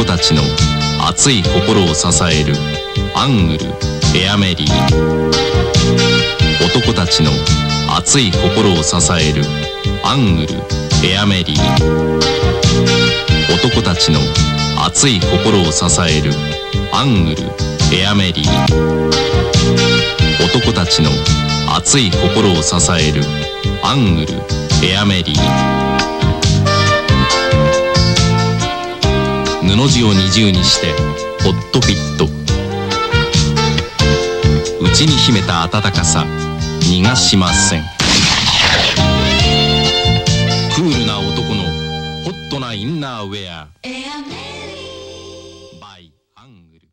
男たちの熱い心を支えるアングルエアメリー。男たちの熱い心を支えるアングルエアメリー。男たちの熱い心を支えるアングルエアメリー。男たちの熱い心を支えるアングルエアメリー。の字を二重にしてホットフィット。内に秘めた温かさ逃がしません。クールな男のホットなインナーウェア。エアメリーバイアングル